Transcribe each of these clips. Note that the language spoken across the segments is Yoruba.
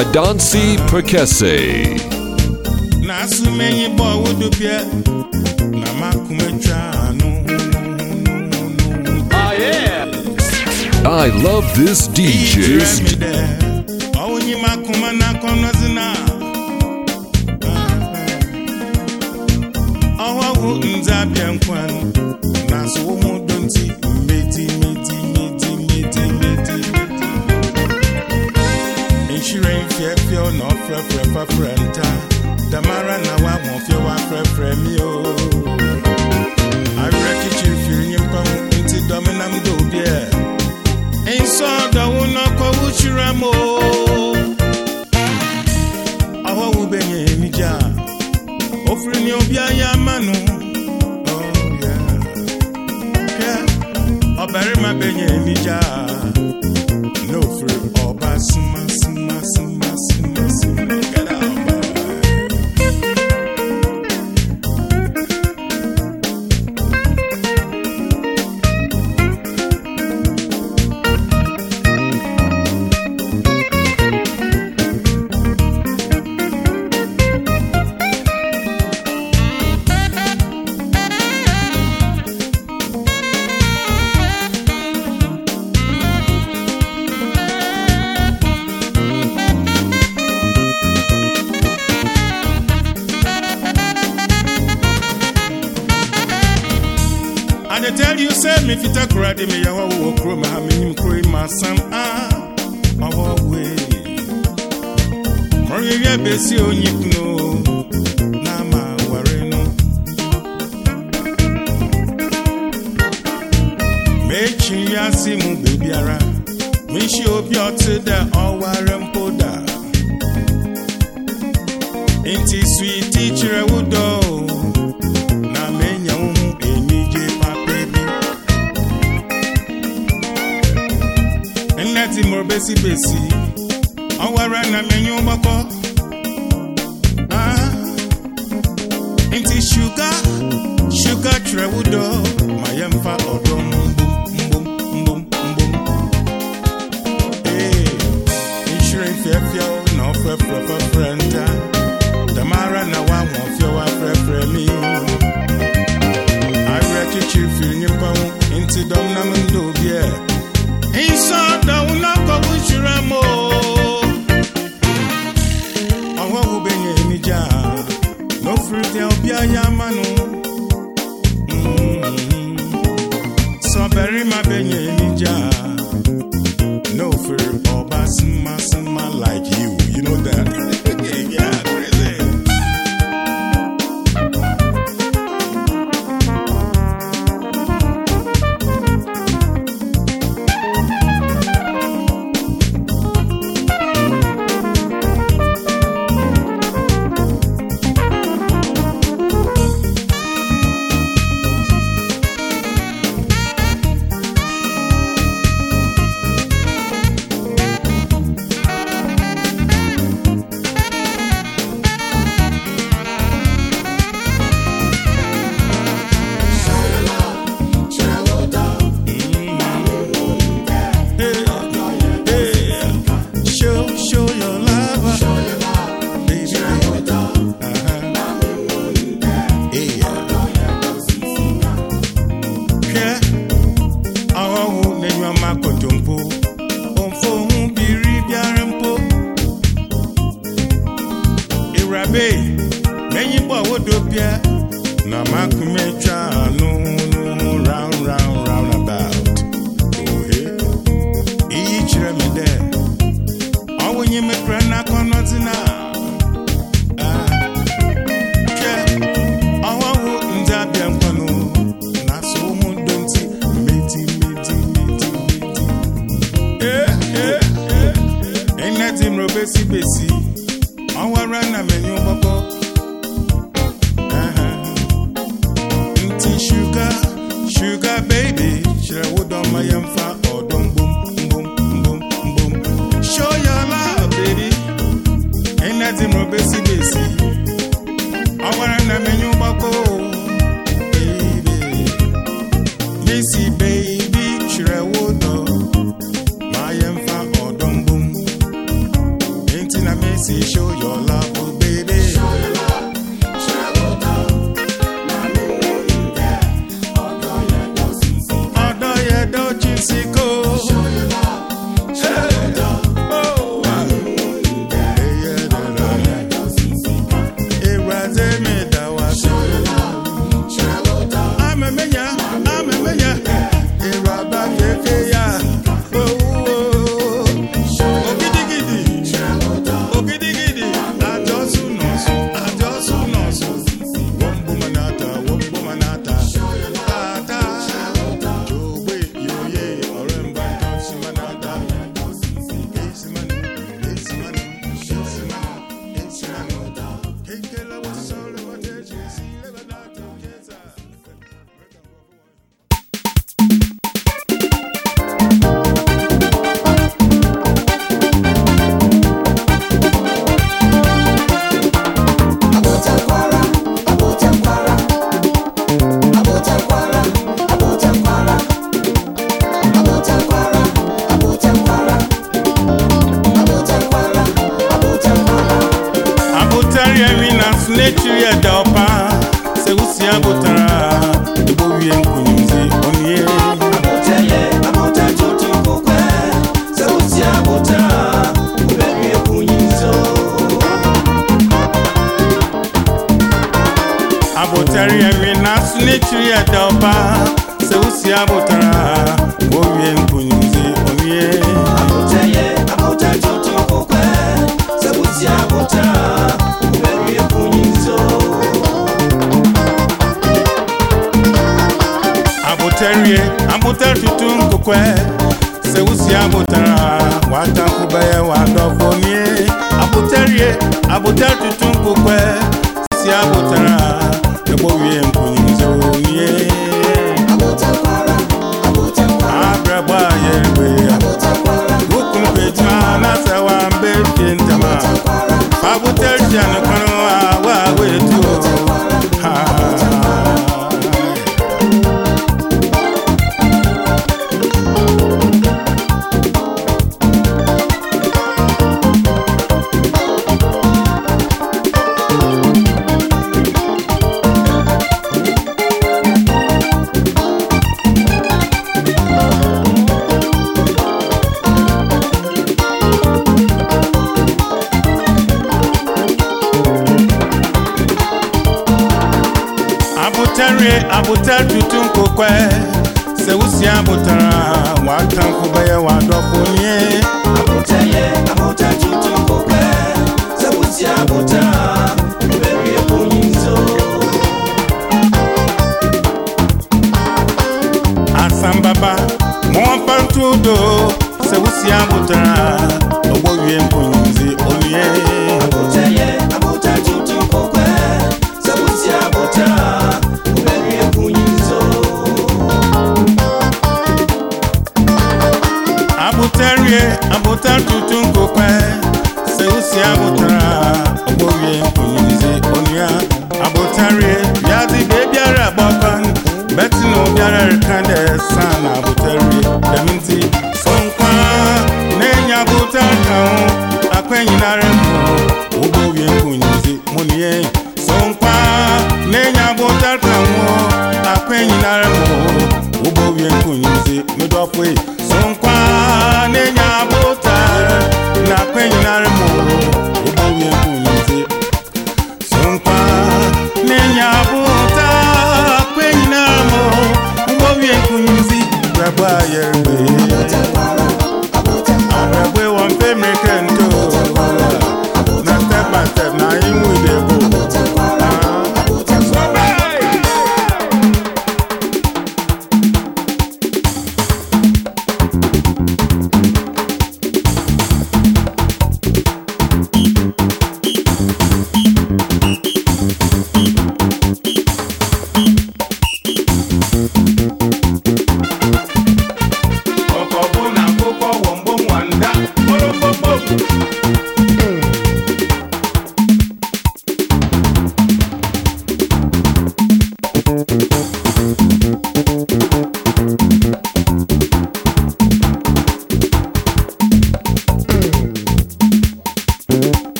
Adansi Perkese. Ah, I love this DJ's. frɛfrɛ fɛfrɛ nta damara na woahɔfie woafrɛfrɛ mi o awerɛ kyikyiri firi nyimpa ho nti dɔme nam dɛ obiɛ nsɛ ɔdɔ wo na ɔkɔ wo kyirɛ mo ɔhɔ wo bɛnyɛ anigya a ɔfiri ne obiayɛ ama no ɔbɛrema bɛnyɛ anigya a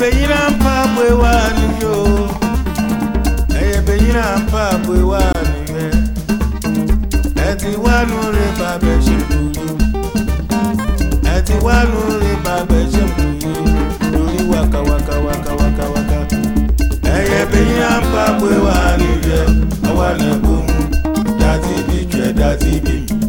beyina mpa bwe wanu yo Eye beyina mpa bwe wanu ye Eti wanu re babe shemulu Eti wanu re babe shemulu Yuri waka waka waka waka waka Eye beyina mpa bwe wanu ye Awane bumu Dati bitwe dati bimu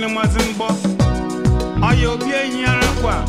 na mwazi mgbọ ọya obi your arakwa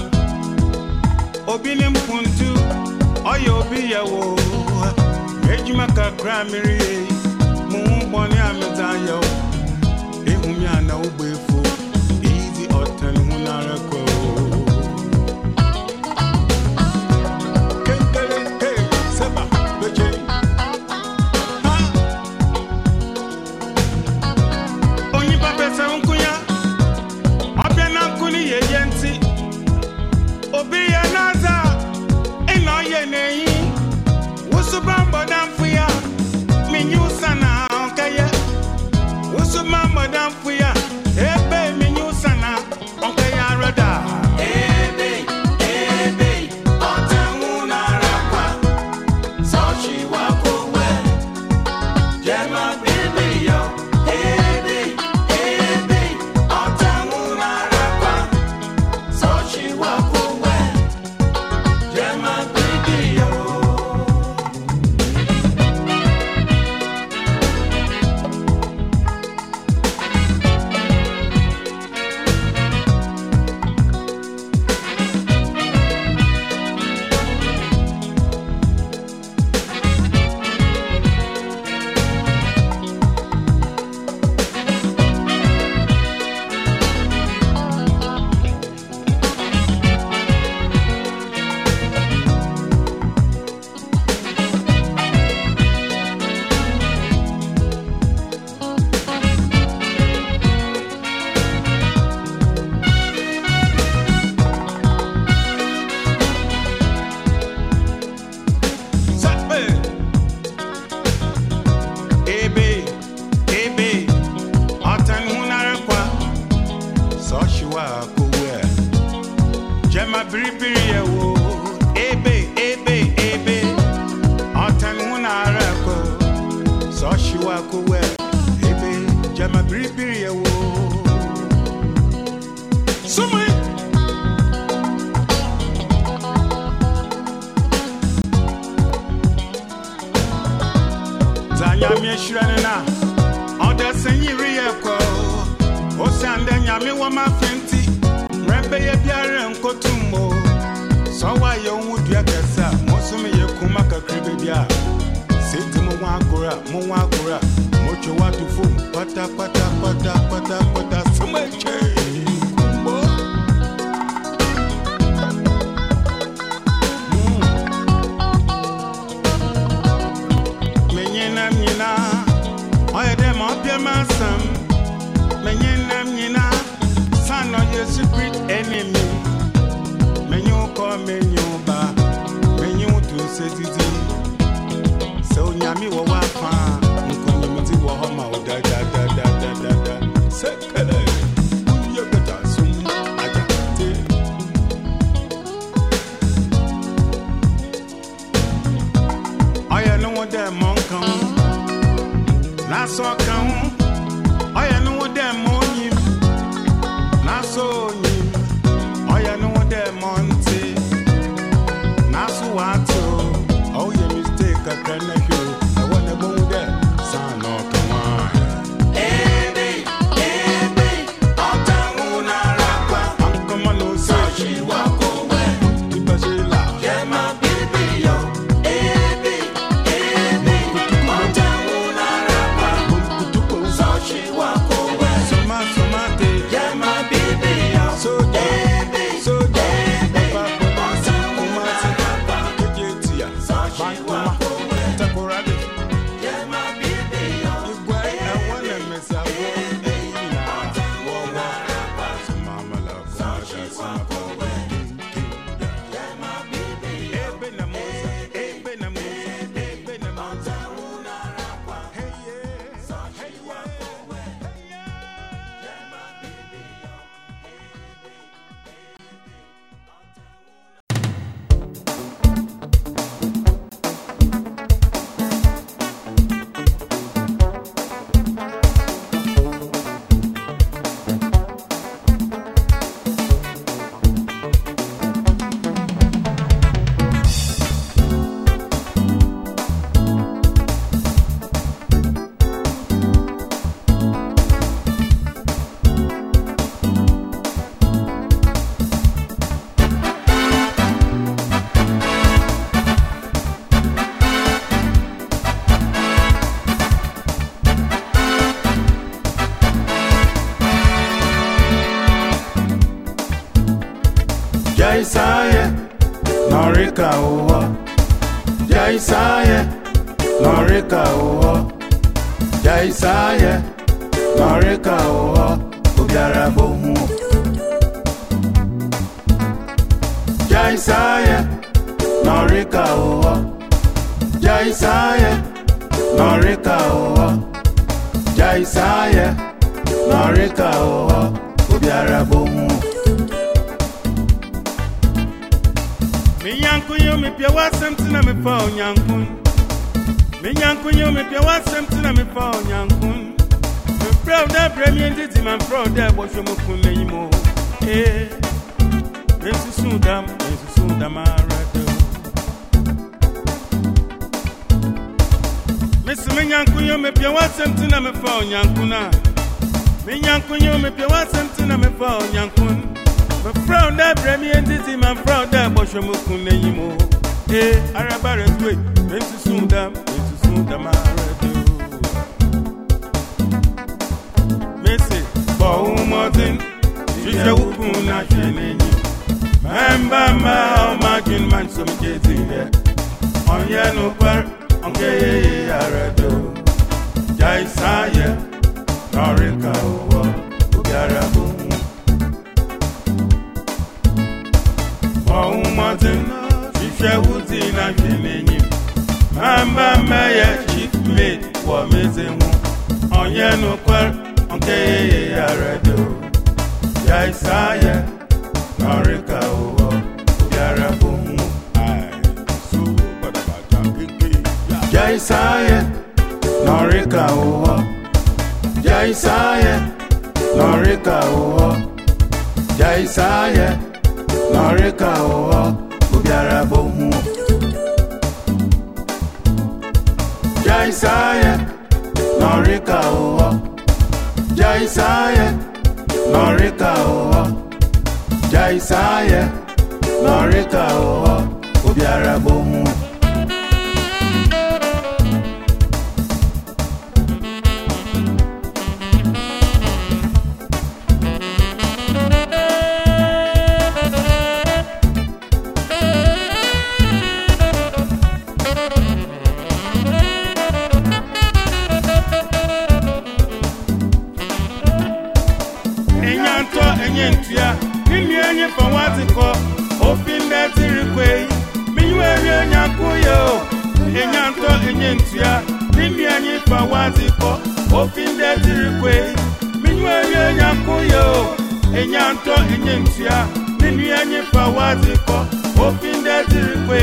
onyinye ntia nínú ẹyin fàwádìí kọ òfin dẹ́tìrì pé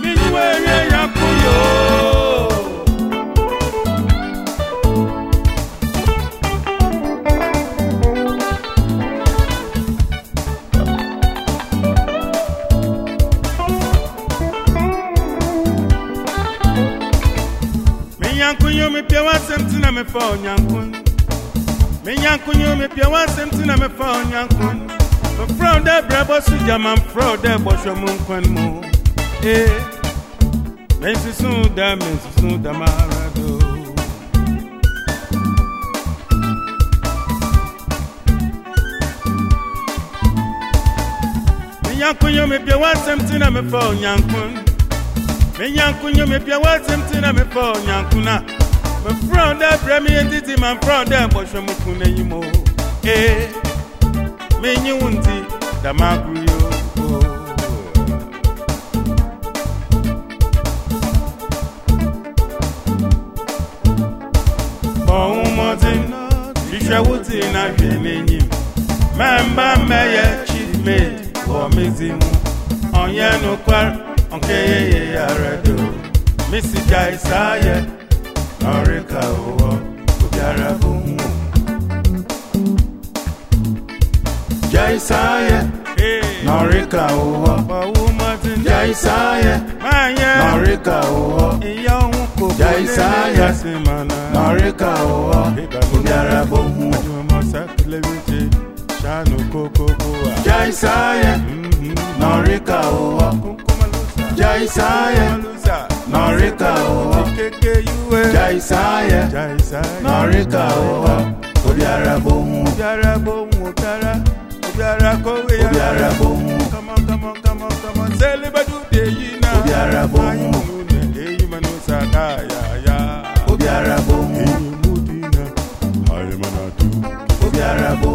mi ní wẹ́rẹ́ kú yòó. Minyankunyo mi me fa onyankun. Minyankunyo tina me fa onyankun mfrɛ wo dɛ brɛbɔ so gyama mfrɛ wo dɛ bɔhwɛ mu nkwan mu ee mensusu da mensusu da maara do menyanko yo mebia w'asɛm te na mefa onyanko menyanko yo mebia w'asɛm te na mefa onyanko na mefrɛ wo dɛ brɛ me yɛ ntiti ma mfrɛ wo dɛ bɔhwɛ mu kun n'anyim o ee menyiwu ntị damakwuri oko kpọnwụmọdị rishawuti na-abịa n'enyi m memba mmeye chidmed onye nụkwara nke yeye ya redo misija isaye n'ọrịka ụwa obiara bụ nwụ Jaisaye Norika owo Jaisaye Norika owo Jaisaye Norika owo Obiara bomu Jaisaye Norika owo Jaisaye Norika owo Jaisaye Norika owo Obiara bomu Obiara bomu Otara Obiara ko Obiara ko Come on come on come on come on celebrate today you now Obiara a Ayo ne dey manu sada ya ya Obiara ko Ayo manu tu Obiara ko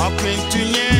Open to you.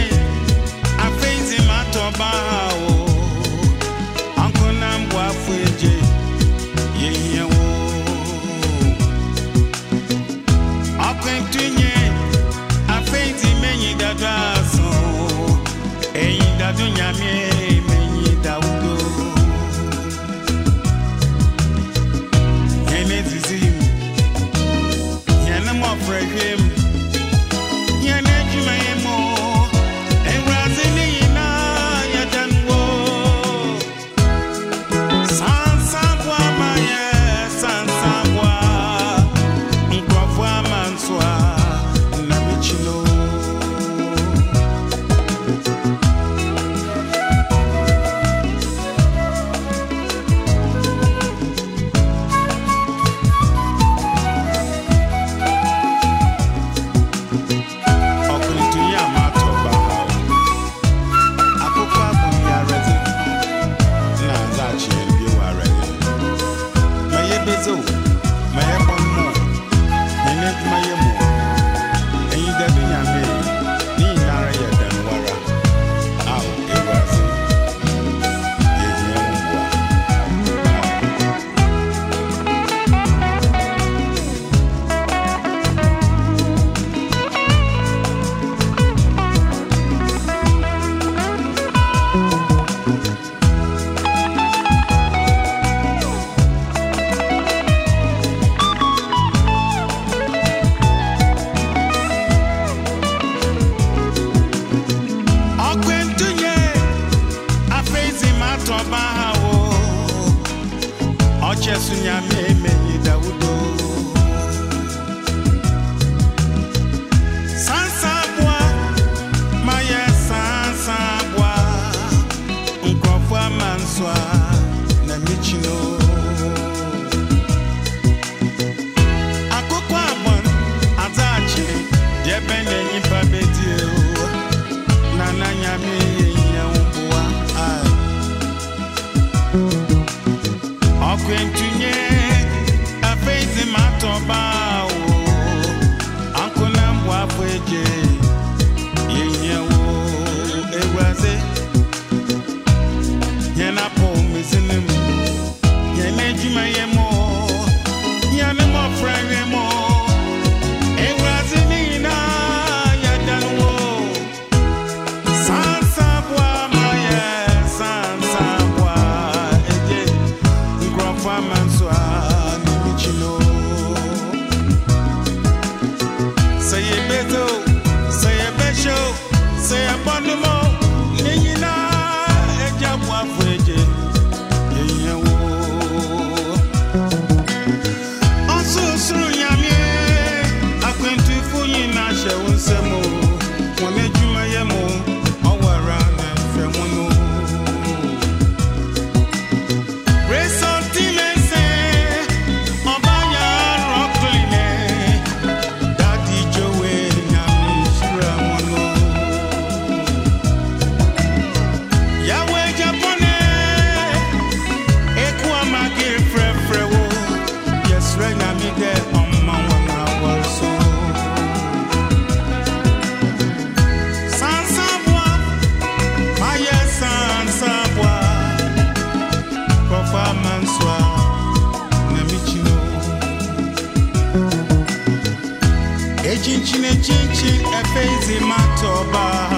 chichi efezi matoba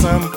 some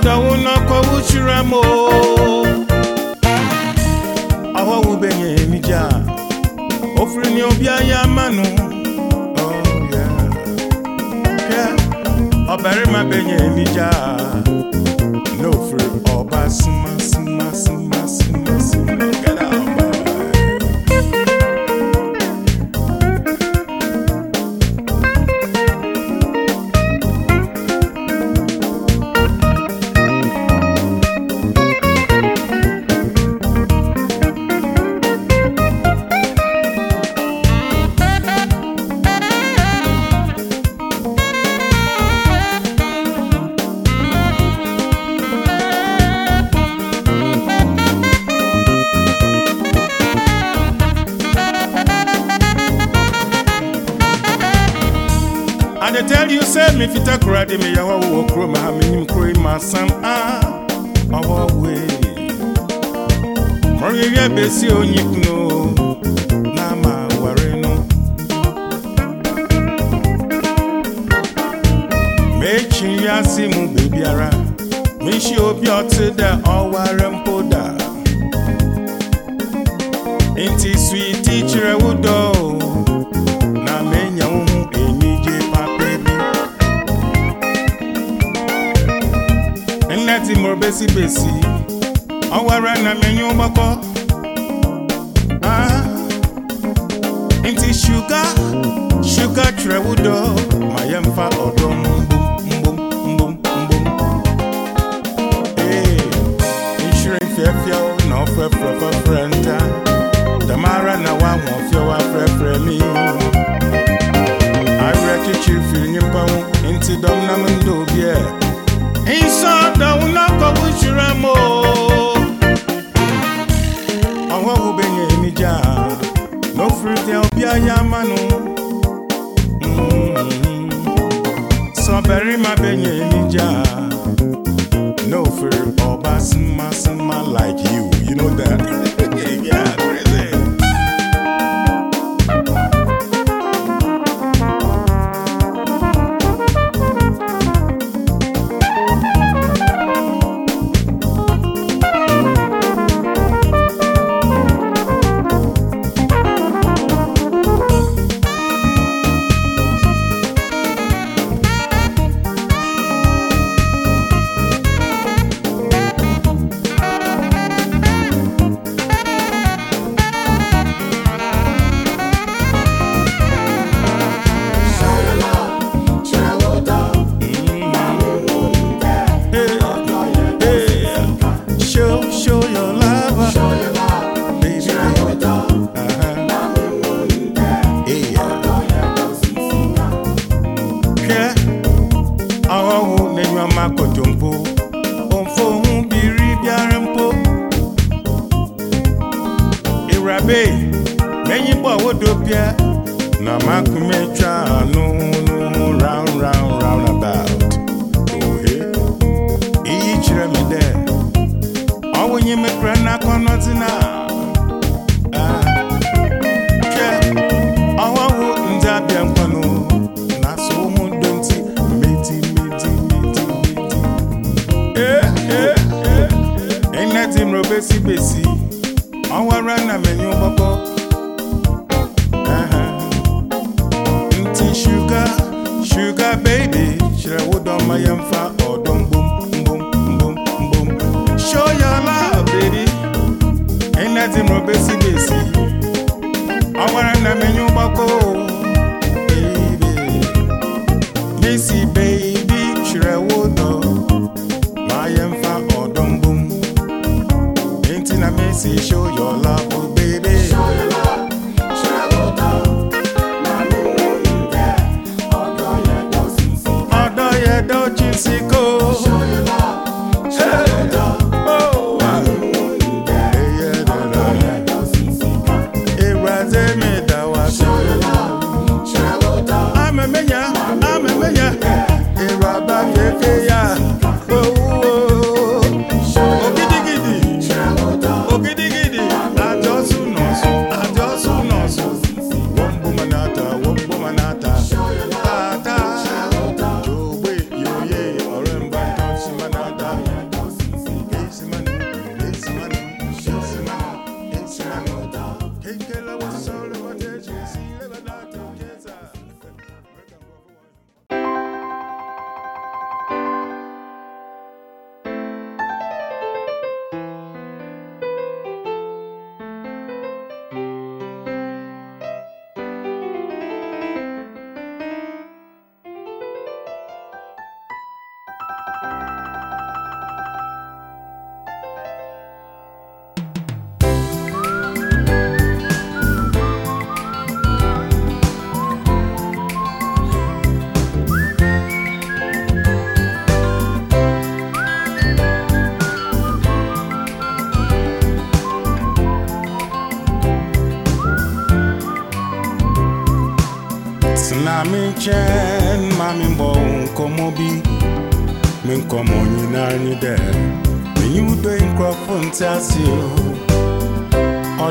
ọdọ wo na kọ wuchire mo awọ wo benye nija ofiri ni obi aya manu ọbẹrẹ ma benye nija no ọba Obasuma. me fita kura de me ya wa wo kuro ma ha me menim kuro e ma sam ah awa we Maria e besi onyi kuno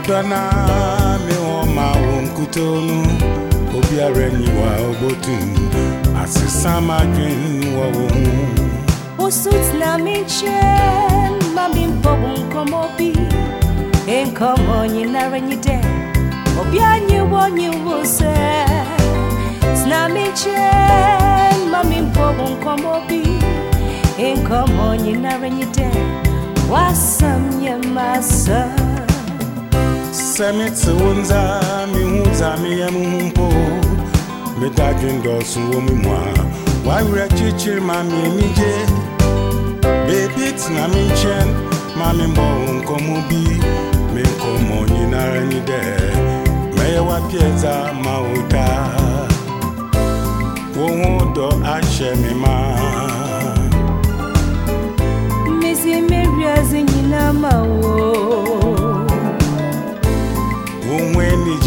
krana mi wọ́n máa wọ nkútó nù obi ara ẹni wà ọgbọ́tù àti sámájú wọ̀ wọ́n. obia se na wasam nyemasa. sɛ mete wo nsa mehu dza meyɛ mpo meda dwen dɔɔso wɔ me mu a wawerɛ kyikyiri ma meanigye beebi tena me nkyɛn ma memmɔ wo nkɔmmɔ bi me nkɔmmɔ nyinara ni dɛ mɛyɛ wapiɛdza ma wo daa wo ho dɔ ahyɛ me ma mesi mewiase nyina ma wo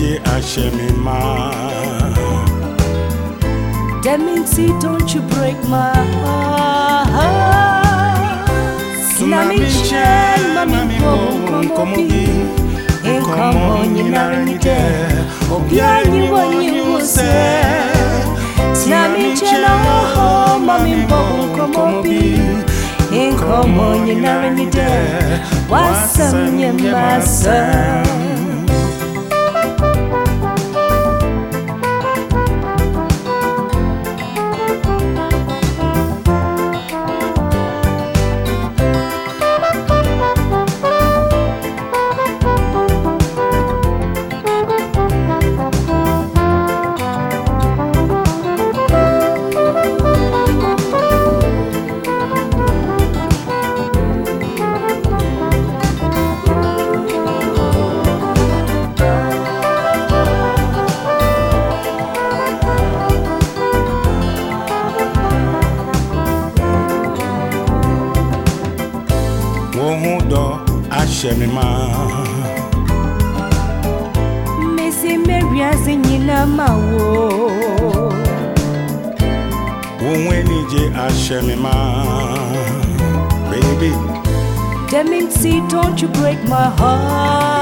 jẹ́ àṣẹ mi máa. Demixi, don't you break my heart. Sinamiche, mami mo, nkomogi, nkomo nyinarinite, obyanyi wanyi wuse. Sinamiche na moho, mami mo, nkomogi, nkomo nyinarinite, ni masa. je Baby don't you break my heart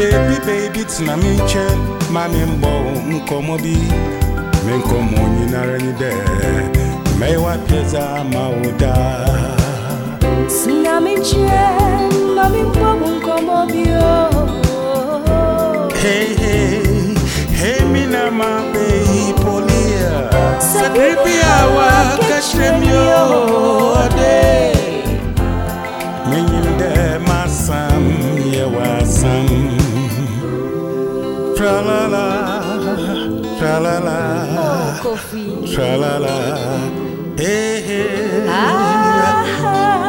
Baby, baby, tina mi che Mami mbo mkomo bi Menkomo oh. nyinara nyide Mewa pieza mauda Tina mi che Mami mbo mkomo bi Hey, hey Hey, mina ma bei polia Sa baby awa kashre mi ode Hey, hey Tra la la, tra la la, oh, tra la la, eh, hey, eh. hey. ah.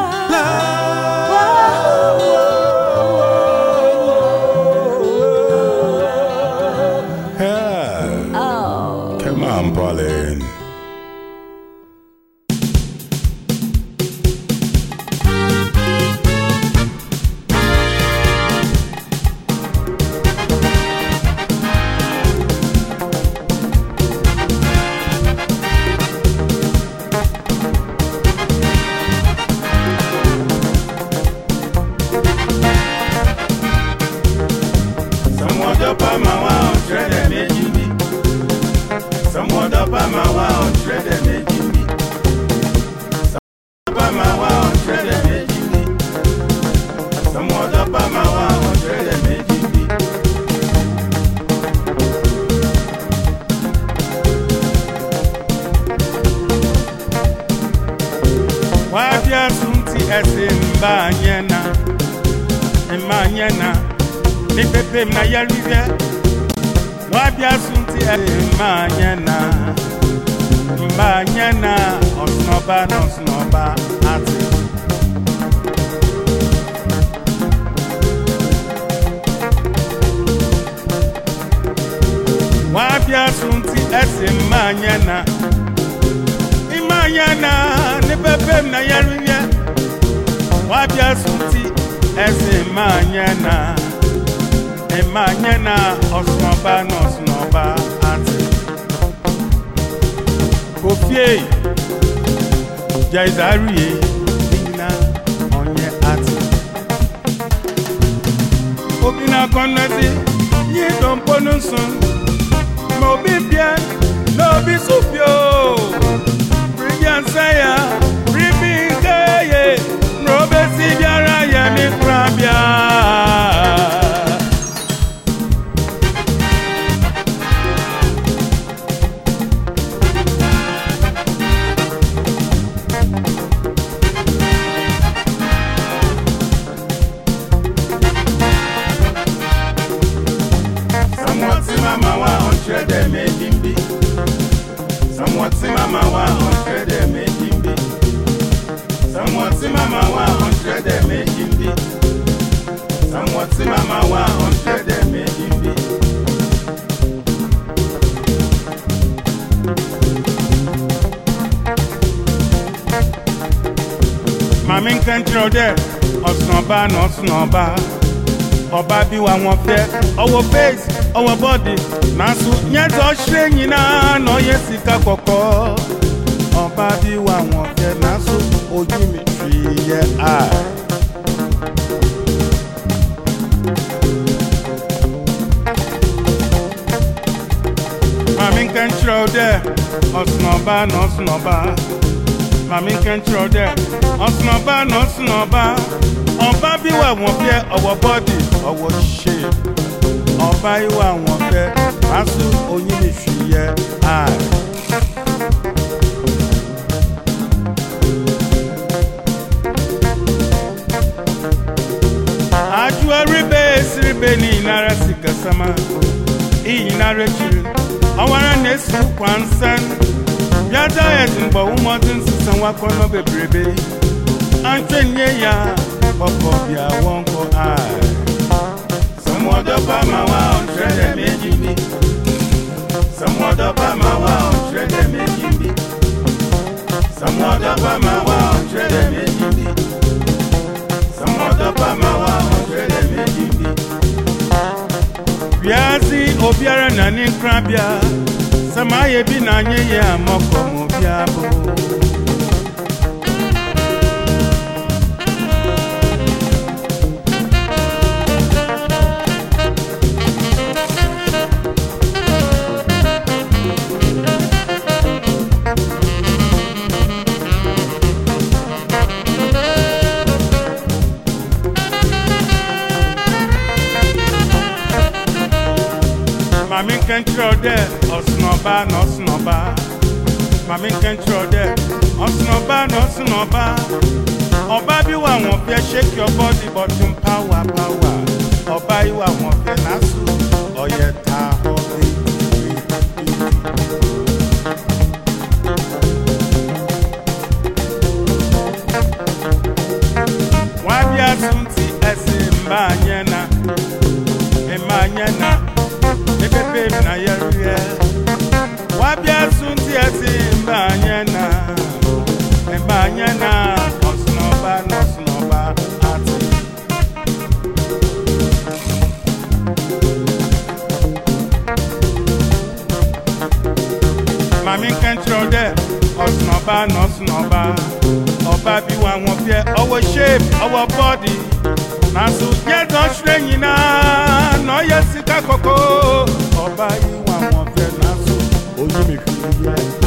n'ọba nọọsụ n'ọba atị kofie jaizarie na onye atị obi na-akọ nnazi nye dọ mkpọnụ nsọ ma obi bịa n'obi sụpio ribiansa ya ribi nke ye na obesi bịara ya n'ịkụrụ abịa yóò dẹ̀ ọ̀sánba náà ọba bí wa wọn fẹ́ ọwọ́ face ọwọ́ bọ́ọ̀dì náà sùn yẹn ṣe yín náà náà yẹ kọ̀kọ́ ọba bí wa wọn fẹ́ náà sùn ojú mi fi mami kẹ́ntì ọdẹ ọ̀sùnọ̀bá nọ̀sùnọ̀bá ọba bíwà wọn fẹ́ ọwọ́ bọ́dì ọwọ́ ṣe ọba ìwà wọn fẹ́ pàṣẹ oyin lè fi yẹ ààrẹ. ajua ribe esiribe ni inara sikasama iyinara echiri ọwara na-esi kwansan ya diet mgbe ụmụdụ nsịsa nwakọ n'obebrebe antenye ya ọkọ bịa wọnkọ eye some other palm awa ọ̀trẹ́ dẹ̀ méjì bí some obiara na n'ikrabịa ma bi na nye ye amọkọ mo bi Mami can't draw dɛ ọba na ọsùn ọba mami nke ntúrọ dẹ ọsùn ọba na ọsùn ọba ọba bí wà wọn fẹ ṣéèkì ọbọ dìbò tún pàwà pàwà ọba yìí wà wọn fẹ náà. Он же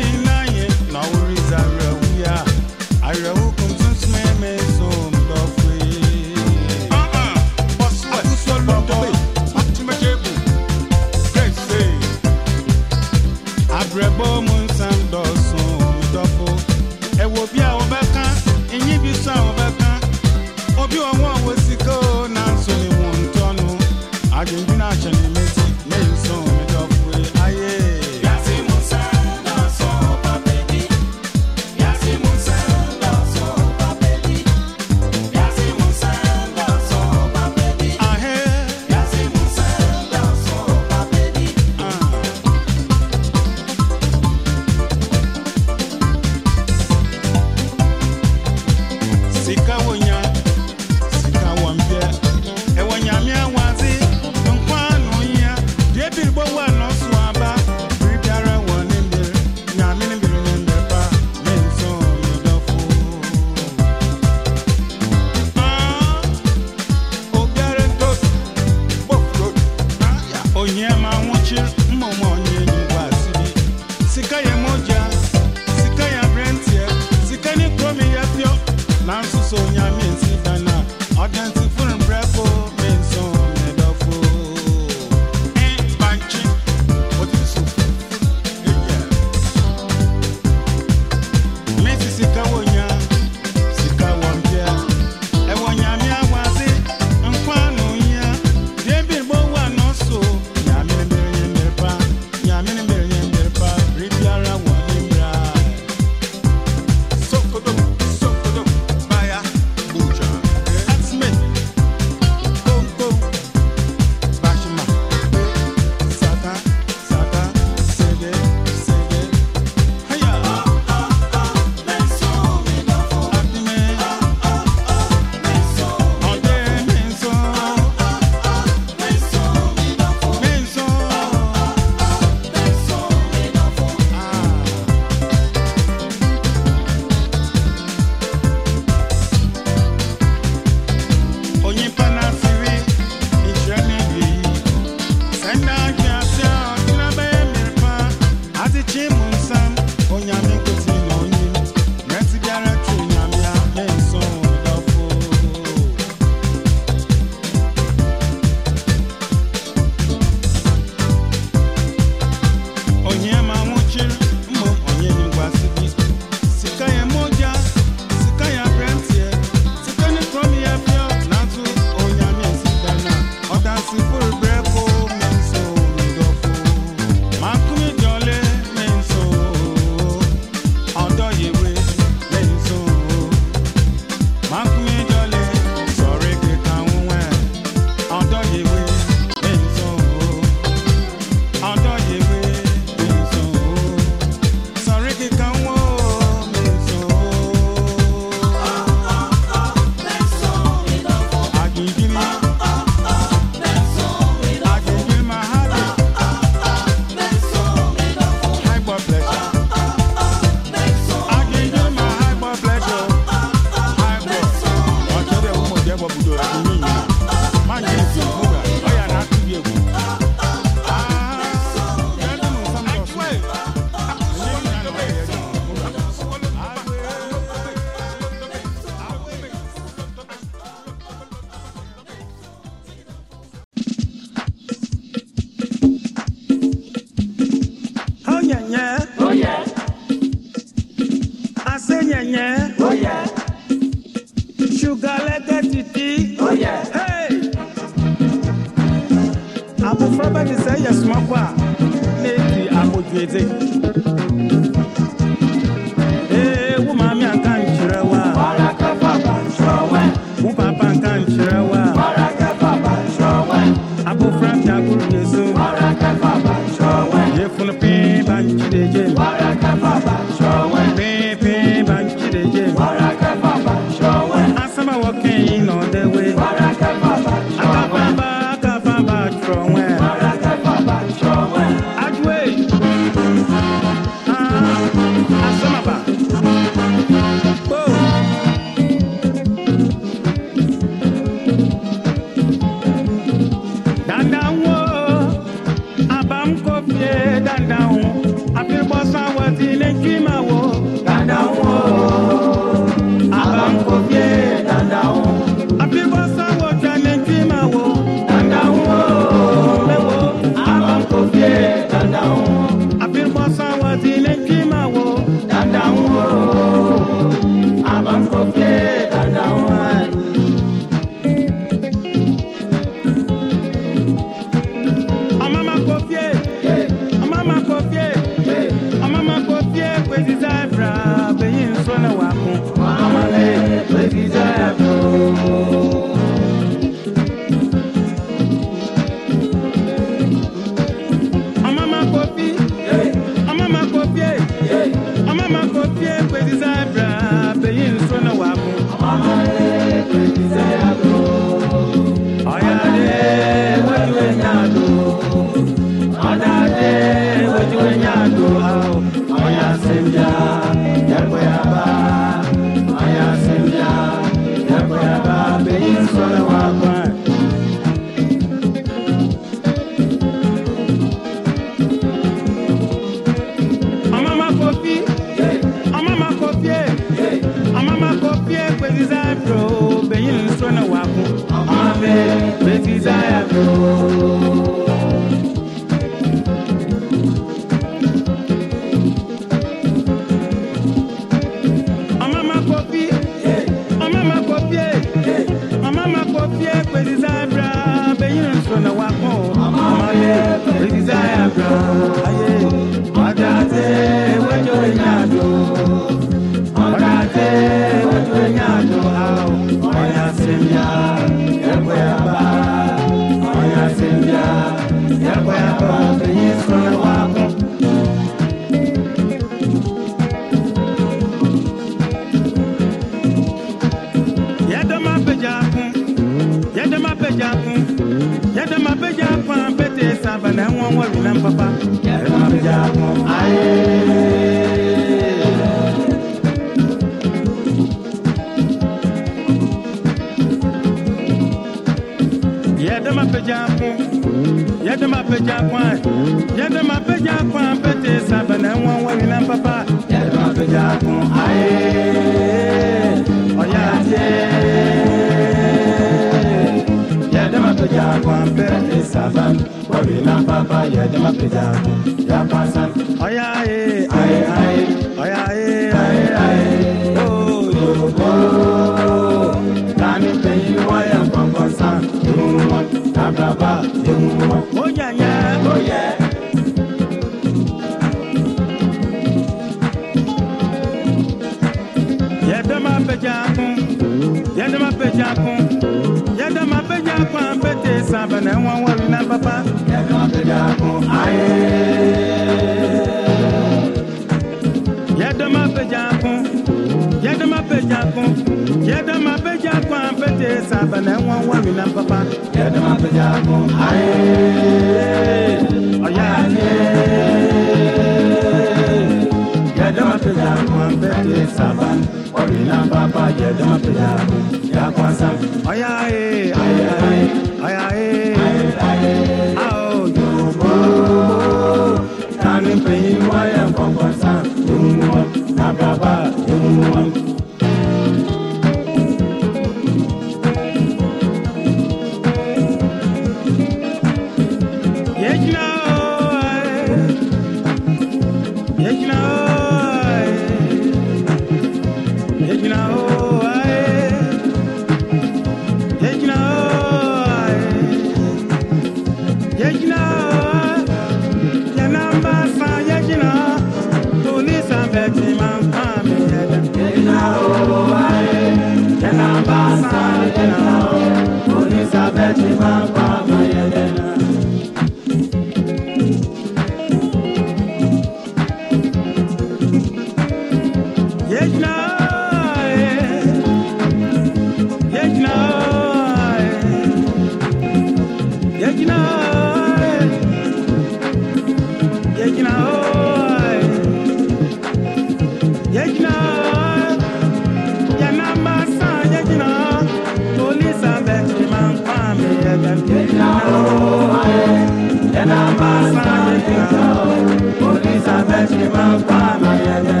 ṣe máa ń pa àmọ́ yẹyẹ.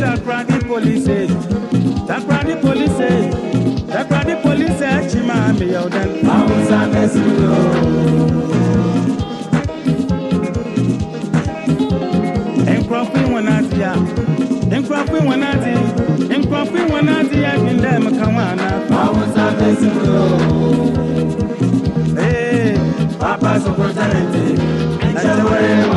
Takrani police, Takrani police, Takrani police, Chimami, Oden. Bawusa Mesiro. Enkrofin wọn náà ti yá. nkwafu wọn adi nkwafu wọn adi papa sọkọ tẹlẹtẹ ẹjẹ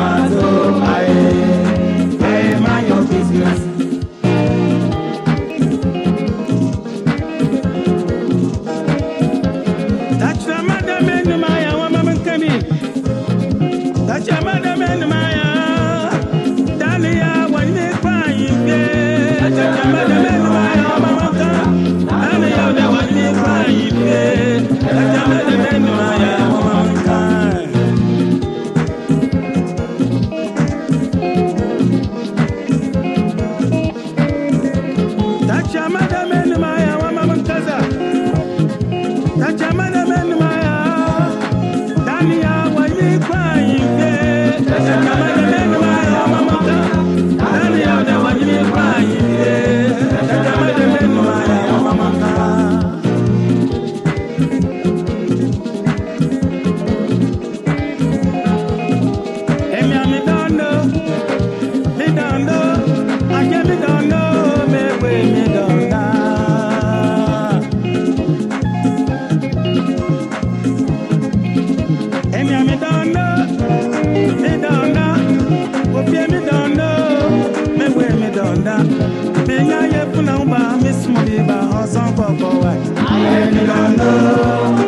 That's your mother, man, my, That's your mother, man, And I know.